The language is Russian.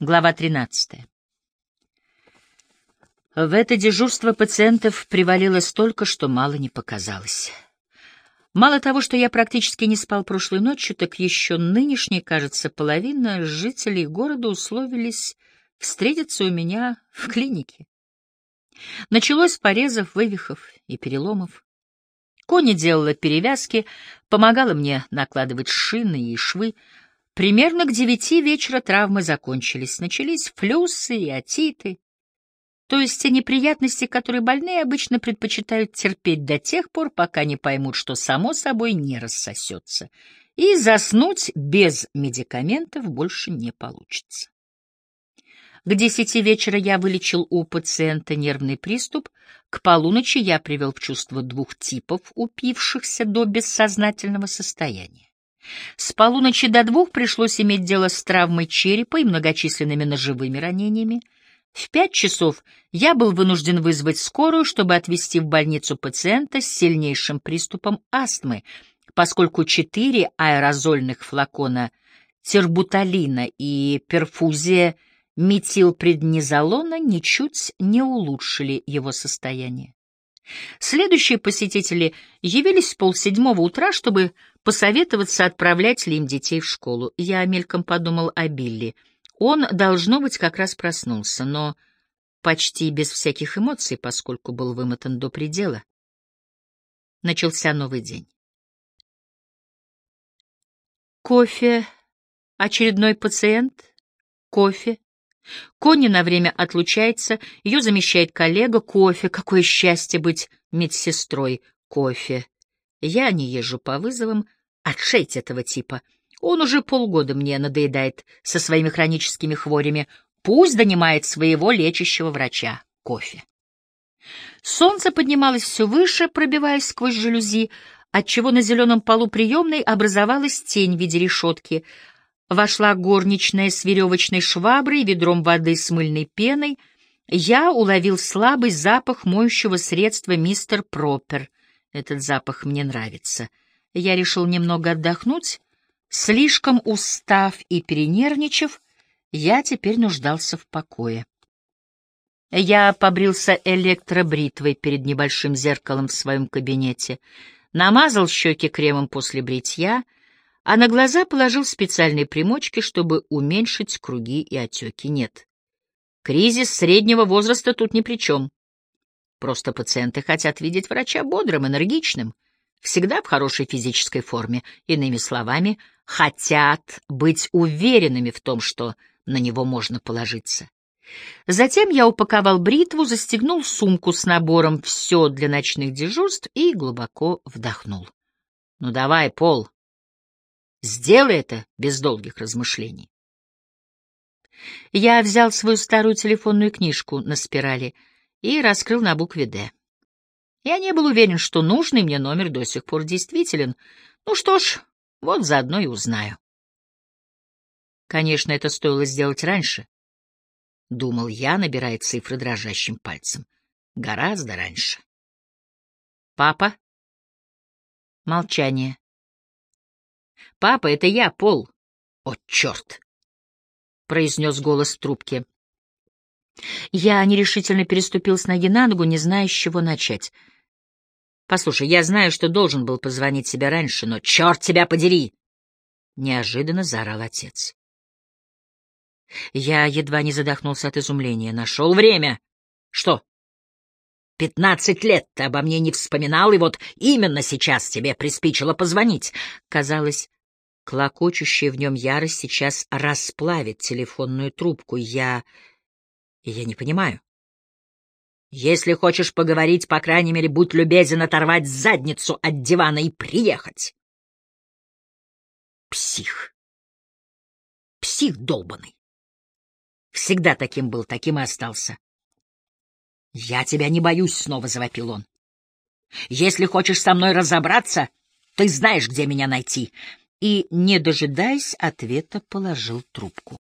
Глава 13. В это дежурство пациентов привалило столько, что мало не показалось. Мало того, что я практически не спал прошлой ночью, так еще нынешней, кажется, половина жителей города условились встретиться у меня в клинике. Началось порезов, вывихов и переломов. Кони делала перевязки, помогала мне накладывать шины и швы. Примерно к девяти вечера травмы закончились. Начались флюсы и отиты. То есть те неприятности, которые больные обычно предпочитают терпеть до тех пор, пока не поймут, что само собой не рассосется. И заснуть без медикаментов больше не получится. К десяти вечера я вылечил у пациента нервный приступ, к полуночи я привел в чувство двух типов, упившихся до бессознательного состояния. С полуночи до двух пришлось иметь дело с травмой черепа и многочисленными ножевыми ранениями. В пять часов я был вынужден вызвать скорую, чтобы отвезти в больницу пациента с сильнейшим приступом астмы, поскольку четыре аэрозольных флакона тербуталина и перфузия – метилпреднизолона ничуть не улучшили его состояние. Следующие посетители явились в полседьмого утра, чтобы посоветоваться, отправлять ли им детей в школу. Я мельком подумал о Билли. Он, должно быть, как раз проснулся, но почти без всяких эмоций, поскольку был вымотан до предела. Начался новый день. Кофе. Очередной пациент. Кофе. Конни на время отлучается, ее замещает коллега, кофе. Какое счастье быть медсестрой, кофе. Я не езжу по вызовам, отшейте этого типа. Он уже полгода мне надоедает со своими хроническими хворями. Пусть донимает своего лечащего врача, кофе. Солнце поднималось все выше, пробиваясь сквозь жалюзи, отчего на зеленом полу приемной образовалась тень в виде решетки — Вошла горничная с веревочной шваброй, ведром воды с мыльной пеной. Я уловил слабый запах моющего средства мистер Пропер. Этот запах мне нравится. Я решил немного отдохнуть. Слишком устав и перенервничав, я теперь нуждался в покое. Я побрился электробритвой перед небольшим зеркалом в своем кабинете, намазал щеки кремом после бритья — а на глаза положил специальные примочки, чтобы уменьшить круги и отеки. Нет. Кризис среднего возраста тут ни при чем. Просто пациенты хотят видеть врача бодрым, энергичным, всегда в хорошей физической форме. Иными словами, хотят быть уверенными в том, что на него можно положиться. Затем я упаковал бритву, застегнул сумку с набором «Все для ночных дежурств» и глубоко вдохнул. «Ну давай, Пол, Сделай это без долгих размышлений. Я взял свою старую телефонную книжку на спирали и раскрыл на букве «Д». Я не был уверен, что нужный мне номер до сих пор действителен. Ну что ж, вот заодно и узнаю. Конечно, это стоило сделать раньше. Думал я, набирая цифры дрожащим пальцем. Гораздо раньше. Папа? Молчание. «Папа, это я, Пол!» «О, черт!» — произнес голос в трубке. Я нерешительно переступил с ноги на ногу, не зная, с чего начать. «Послушай, я знаю, что должен был позвонить тебе раньше, но черт тебя подери!» Неожиданно заорал отец. Я едва не задохнулся от изумления. Нашел время. Что? Пятнадцать лет ты обо мне не вспоминал, и вот именно сейчас тебе приспичило позвонить. Казалось, Клокочущая в нем ярость сейчас расплавит телефонную трубку. Я... я не понимаю. Если хочешь поговорить, по крайней мере, будь любезен оторвать задницу от дивана и приехать. Псих. Псих долбанный. Всегда таким был, таким и остался. «Я тебя не боюсь», — снова завопил он. «Если хочешь со мной разобраться, ты знаешь, где меня найти и, не дожидаясь ответа, положил трубку.